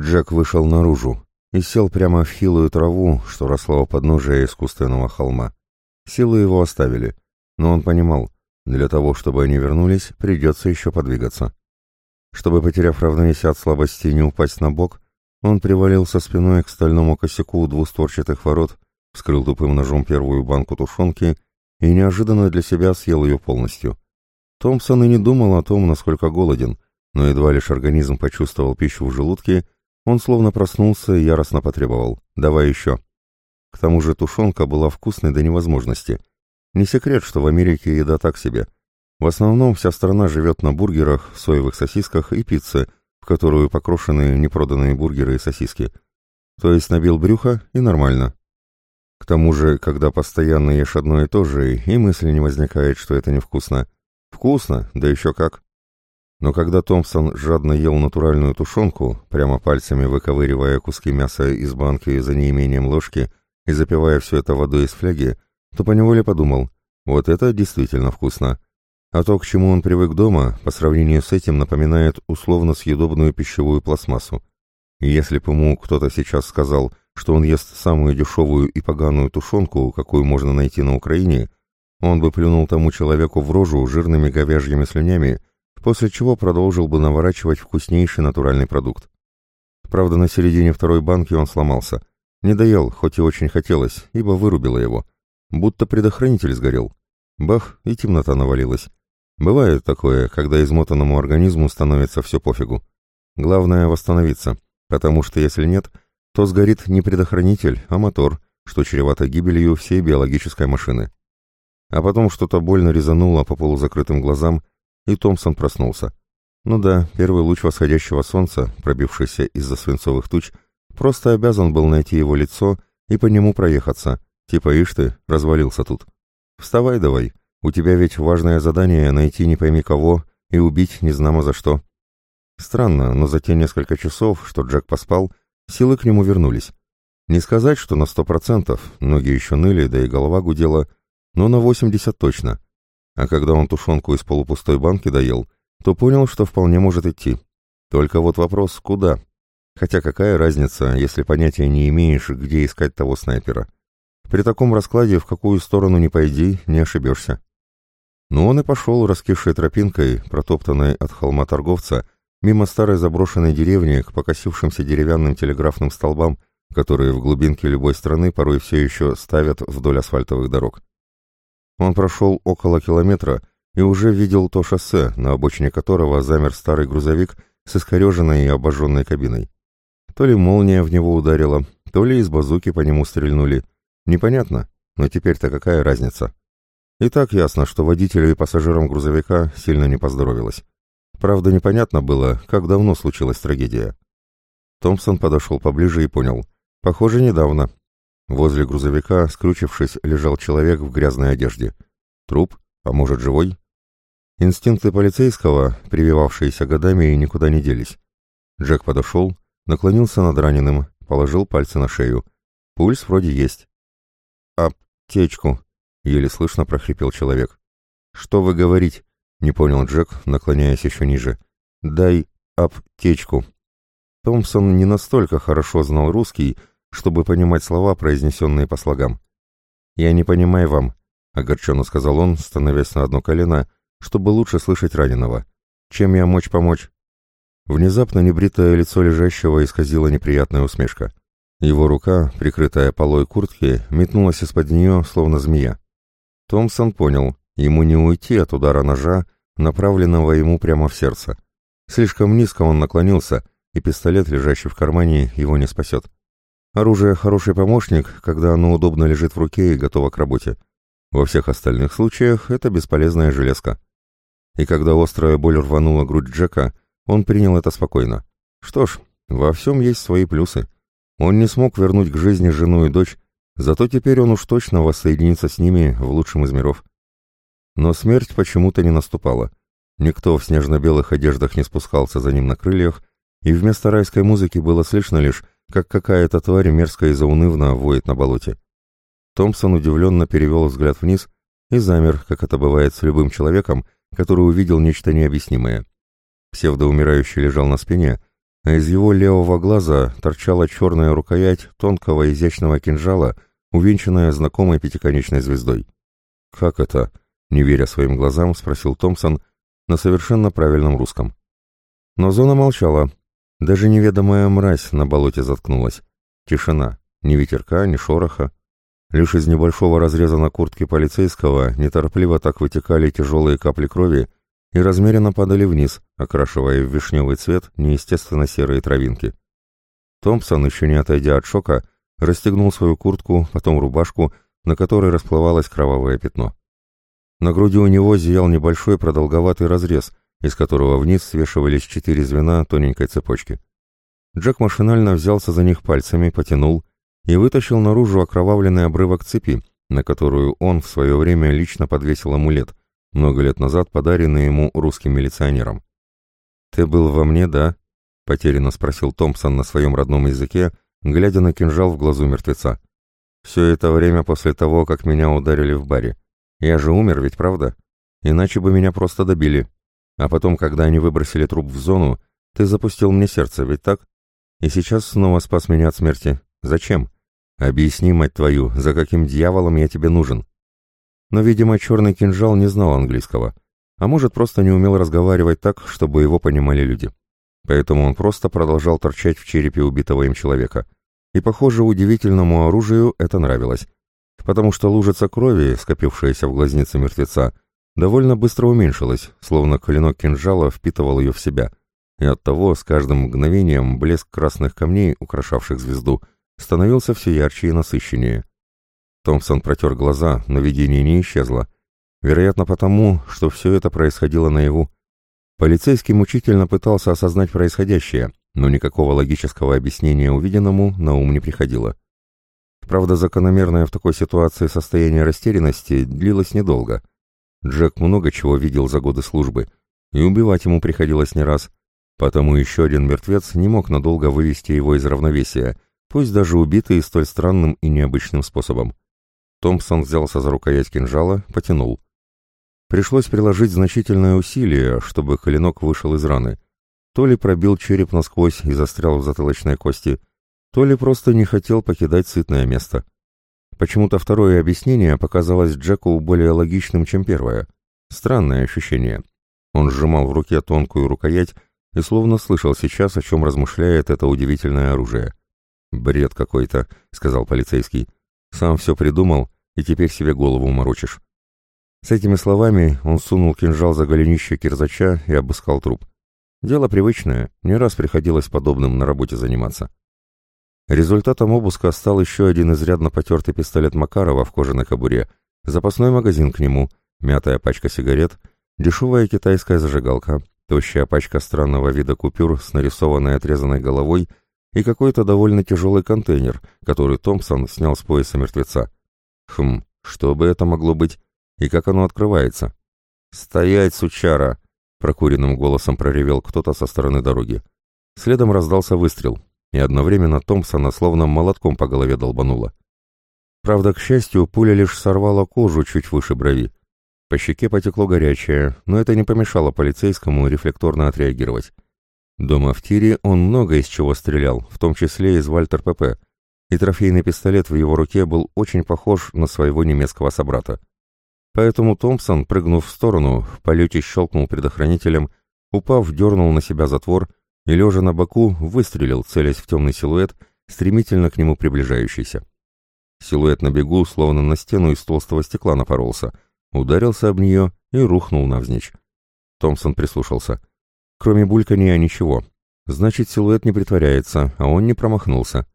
Джек вышел наружу и сел прямо в хилую траву, что росла у подножия искусственного холма. Силы его оставили, но он понимал, для того, чтобы они вернулись, придется еще подвигаться. Чтобы, потеряв равновесие от слабости, не упасть на бок, он привалился спиной к стальному косяку двустворчатых ворот, вскрыл тупым ножом первую банку тушенки и неожиданно для себя съел ее полностью. Томпсон и не думал о том, насколько голоден, но едва лишь организм почувствовал пищу в желудке, он словно проснулся и яростно потребовал «давай еще». К тому же тушенка была вкусной до невозможности. Не секрет, что в Америке еда так себе. В основном вся страна живет на бургерах, соевых сосисках и пицце, в которую покрошены непроданные бургеры и сосиски. То есть набил брюхо и нормально. К тому же, когда постоянно ешь одно и то же, и мысли не возникает, что это невкусно. Вкусно, да еще как. Но когда Томпсон жадно ел натуральную тушенку, прямо пальцами выковыривая куски мяса из банки за неимением ложки и запивая все это водой из фляги, то поневоле подумал, вот это действительно вкусно. А то, к чему он привык дома, по сравнению с этим напоминает условно съедобную пищевую пластмассу. И если бы ему кто-то сейчас сказал, что он ест самую дешевую и поганую тушенку, какую можно найти на Украине, он бы плюнул тому человеку в рожу жирными говяжьими слюнями после чего продолжил бы наворачивать вкуснейший натуральный продукт. Правда, на середине второй банки он сломался. Не доел, хоть и очень хотелось, ибо вырубило его. Будто предохранитель сгорел. Бах, и темнота навалилась. Бывает такое, когда измотанному организму становится все пофигу. Главное восстановиться, потому что если нет, то сгорит не предохранитель, а мотор, что чревато гибелью всей биологической машины. А потом что-то больно резануло по полузакрытым глазам, и Томпсон проснулся. Ну да, первый луч восходящего солнца, пробившийся из-за свинцовых туч, просто обязан был найти его лицо и по нему проехаться. Типа, ишь ты, развалился тут. Вставай давай, у тебя ведь важное задание найти не пойми кого и убить незнамо за что. Странно, но за те несколько часов, что Джек поспал, силы к нему вернулись. Не сказать, что на сто процентов, ноги еще ныли, да и голова гудела, но на восемьдесят точно — а когда он тушенку из полупустой банки доел, то понял, что вполне может идти. Только вот вопрос, куда? Хотя какая разница, если понятия не имеешь, где искать того снайпера? При таком раскладе в какую сторону ни пойди, не ошибешься. Но он и пошел раскисшей тропинкой, протоптанной от холма торговца, мимо старой заброшенной деревни к покосившимся деревянным телеграфным столбам, которые в глубинке любой страны порой все еще ставят вдоль асфальтовых дорог. Он прошел около километра и уже видел то шоссе, на обочине которого замер старый грузовик с искореженной и обожженной кабиной. То ли молния в него ударила, то ли из базуки по нему стрельнули. Непонятно, но теперь-то какая разница? И так ясно, что водителю и пассажирам грузовика сильно не поздоровилось. Правда, непонятно было, как давно случилась трагедия. Томпсон подошел поближе и понял. Похоже, недавно. Возле грузовика, скручившись, лежал человек в грязной одежде. Труп? А может, живой? Инстинкты полицейского, прививавшиеся годами, никуда не делись. Джек подошел, наклонился над раненым, положил пальцы на шею. Пульс вроде есть. «Аптечку», — еле слышно прохрипел человек. «Что вы говорите?» — не понял Джек, наклоняясь еще ниже. «Дай аптечку». Томпсон не настолько хорошо знал русский, чтобы понимать слова, произнесенные по слогам. «Я не понимаю вам», — огорченно сказал он, становясь на одно колено, чтобы лучше слышать раненого. «Чем я мочь помочь?» Внезапно небритое лицо лежащего исказила неприятная усмешка. Его рука, прикрытая полой куртки, метнулась из-под нее, словно змея. Томпсон понял, ему не уйти от удара ножа, направленного ему прямо в сердце. Слишком низко он наклонился, и пистолет, лежащий в кармане, его не спасет. Оружие – хороший помощник, когда оно удобно лежит в руке и готово к работе. Во всех остальных случаях это бесполезная железка. И когда острая боль рванула грудь Джека, он принял это спокойно. Что ж, во всем есть свои плюсы. Он не смог вернуть к жизни жену и дочь, зато теперь он уж точно воссоединится с ними в лучшем из миров. Но смерть почему-то не наступала. Никто в снежно-белых одеждах не спускался за ним на крыльях, и вместо райской музыки было слышно лишь, как какая-то тварь мерзко и заунывно воет на болоте. Томпсон удивленно перевел взгляд вниз и замер, как это бывает с любым человеком, который увидел нечто необъяснимое. Псевдоумирающий лежал на спине, а из его левого глаза торчала черная рукоять тонкого изящного кинжала, увенчанная знакомой пятиконечной звездой. «Как это?» — не веря своим глазам, спросил Томпсон на совершенно правильном русском. Но зона молчала. Даже неведомая мразь на болоте заткнулась. Тишина. Ни ветерка, ни шороха. Лишь из небольшого разреза на куртке полицейского неторопливо так вытекали тяжелые капли крови и размеренно падали вниз, окрашивая в вишневый цвет неестественно серые травинки. Томпсон, еще не отойдя от шока, расстегнул свою куртку, потом рубашку, на которой расплывалось кровавое пятно. На груди у него зиял небольшой продолговатый разрез, из которого вниз свешивались четыре звена тоненькой цепочки. Джек машинально взялся за них пальцами, потянул, и вытащил наружу окровавленный обрывок цепи, на которую он в свое время лично подвесил амулет, много лет назад подаренный ему русским милиционером. «Ты был во мне, да?» — потерянно спросил Томпсон на своем родном языке, глядя на кинжал в глазу мертвеца. «Все это время после того, как меня ударили в баре. Я же умер, ведь правда? Иначе бы меня просто добили. А потом, когда они выбросили труп в зону, ты запустил мне сердце, ведь так? И сейчас снова спас меня от смерти. Зачем? Объясни, мать твою, за каким дьяволом я тебе нужен? Но, видимо, черный кинжал не знал английского, а может, просто не умел разговаривать так, чтобы его понимали люди. Поэтому он просто продолжал торчать в черепе убитого им человека. И, похоже, удивительному оружию это нравилось, потому что лужица крови, скопившаяся в глазнице мертвеца, довольно быстро уменьшилась, словно клинок кинжала впитывал ее в себя, и оттого с каждым мгновением блеск красных камней, украшавших звезду, становился все ярче и насыщеннее. Томпсон протер глаза, но видение не исчезло. Вероятно, потому, что все это происходило наяву. Полицейский мучительно пытался осознать происходящее, но никакого логического объяснения увиденному на ум не приходило. Правда, закономерное в такой ситуации состояние растерянности длилось недолго. Джек много чего видел за годы службы, и убивать ему приходилось не раз, потому еще один мертвец не мог надолго вывести его из равновесия — пусть даже убитые столь странным и необычным способом. Томпсон взялся за рукоять кинжала, потянул. Пришлось приложить значительное усилие, чтобы клинок вышел из раны. То ли пробил череп насквозь и застрял в затылочной кости, то ли просто не хотел покидать сытное место. Почему-то второе объяснение показалось Джеку более логичным, чем первое. Странное ощущение. Он сжимал в руке тонкую рукоять и словно слышал сейчас, о чем размышляет это удивительное оружие. «Бред какой-то», — сказал полицейский. «Сам все придумал, и теперь себе голову морочишь». С этими словами он сунул кинжал за голенище кирзача и обыскал труп. Дело привычное, не раз приходилось подобным на работе заниматься. Результатом обыска стал еще один изрядно потертый пистолет Макарова в кожаной кобуре, запасной магазин к нему, мятая пачка сигарет, дешевая китайская зажигалка, тощая пачка странного вида купюр с нарисованной отрезанной головой и какой-то довольно тяжелый контейнер, который Томпсон снял с пояса мертвеца. Хм, что бы это могло быть? И как оно открывается? «Стоять, сучара!» — прокуренным голосом проревел кто-то со стороны дороги. Следом раздался выстрел, и одновременно Томпсона словно молотком по голове долбануло. Правда, к счастью, пуля лишь сорвала кожу чуть выше брови. По щеке потекло горячее, но это не помешало полицейскому рефлекторно отреагировать. Дома в тире он много из чего стрелял, в том числе из Вальтер ПП, и трофейный пистолет в его руке был очень похож на своего немецкого собрата. Поэтому Томпсон, прыгнув в сторону, в полете щелкнул предохранителем, упав, дернул на себя затвор и, лежа на боку, выстрелил, целясь в темный силуэт, стремительно к нему приближающийся. Силуэт на бегу, словно на стену из толстого стекла напоролся, ударился об нее и рухнул навзничь. Томпсон прислушался — Кроме бульканья ничего. Значит, силуэт не притворяется, а он не промахнулся.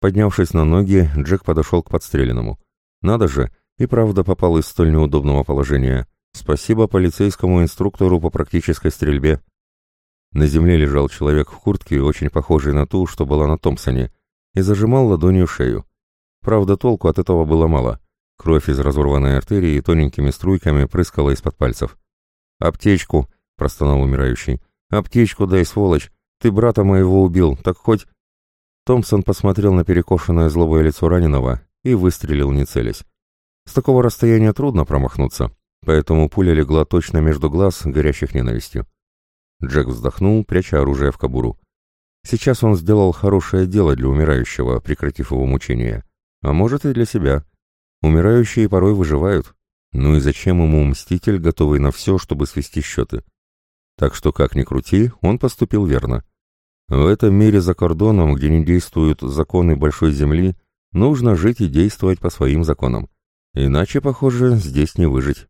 Поднявшись на ноги, Джек подошел к подстреленному. Надо же, и правда попал из столь неудобного положения. Спасибо полицейскому инструктору по практической стрельбе. На земле лежал человек в куртке, очень похожей на ту, что была на Томпсоне, и зажимал ладонью шею. Правда, толку от этого было мало. Кровь из разорванной артерии тоненькими струйками прыскала из-под пальцев. «Аптечку!» — простонал умирающий. «Аптечку дай, сволочь! Ты брата моего убил, так хоть...» Томпсон посмотрел на перекошенное злобое лицо раненого и выстрелил, не целясь. С такого расстояния трудно промахнуться, поэтому пуля легла точно между глаз, горящих ненавистью. Джек вздохнул, пряча оружие в кобуру. Сейчас он сделал хорошее дело для умирающего, прекратив его мучения. А может и для себя. Умирающие порой выживают. Ну и зачем ему мститель, готовый на все, чтобы свести счеты? Так что, как ни крути, он поступил верно. В этом мире за кордоном, где не действуют законы большой земли, нужно жить и действовать по своим законам. Иначе, похоже, здесь не выжить.